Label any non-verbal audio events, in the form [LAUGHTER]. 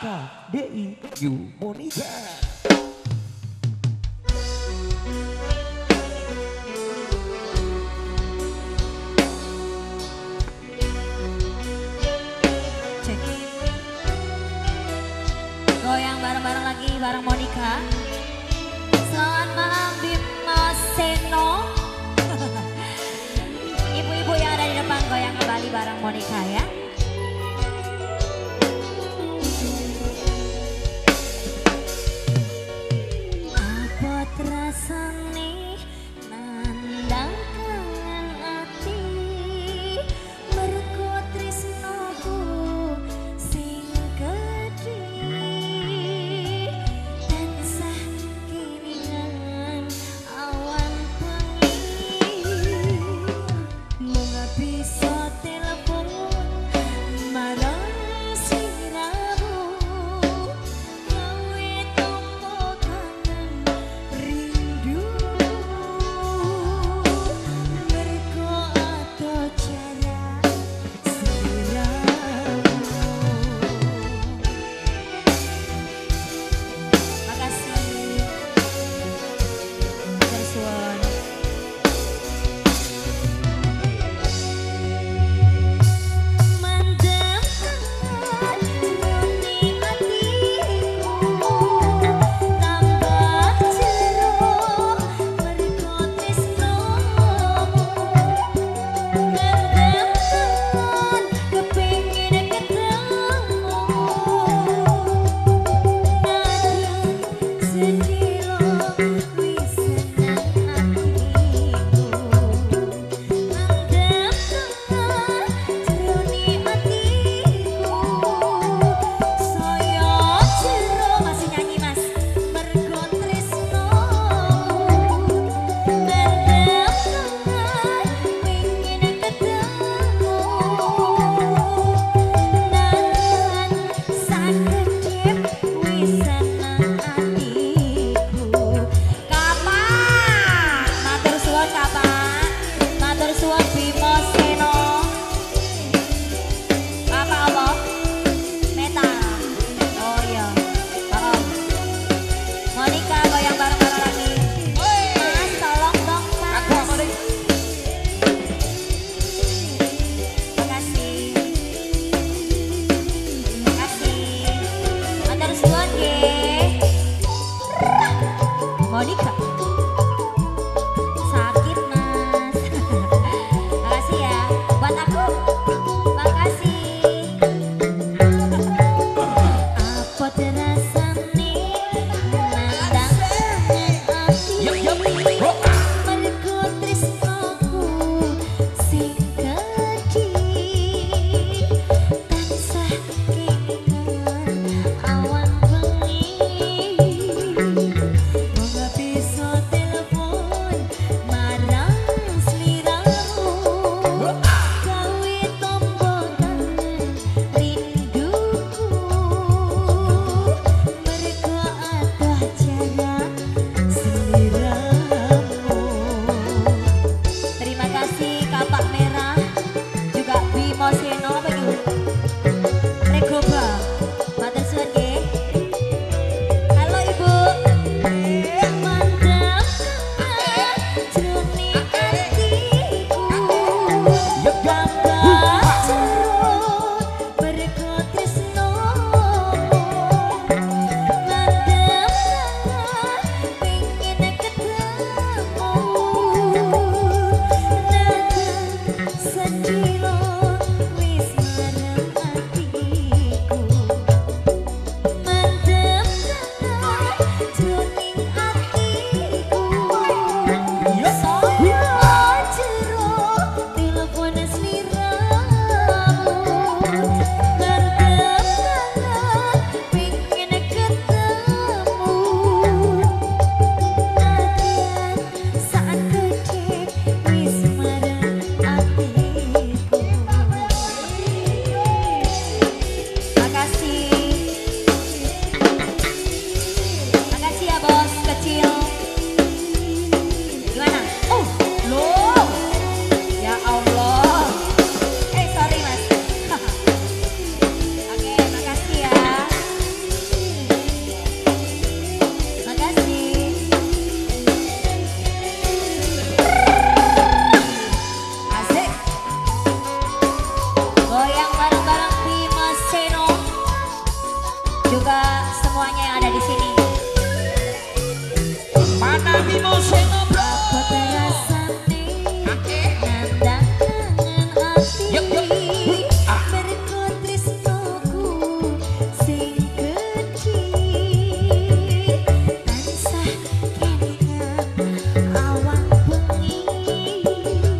KDIU Monica. Cek. Goyang bareng-bareng lagi bareng Monica. Selamat malam Bima Seno. [LAUGHS] Ibu-ibu yang ada di depan goyang kembali bareng Monica ya.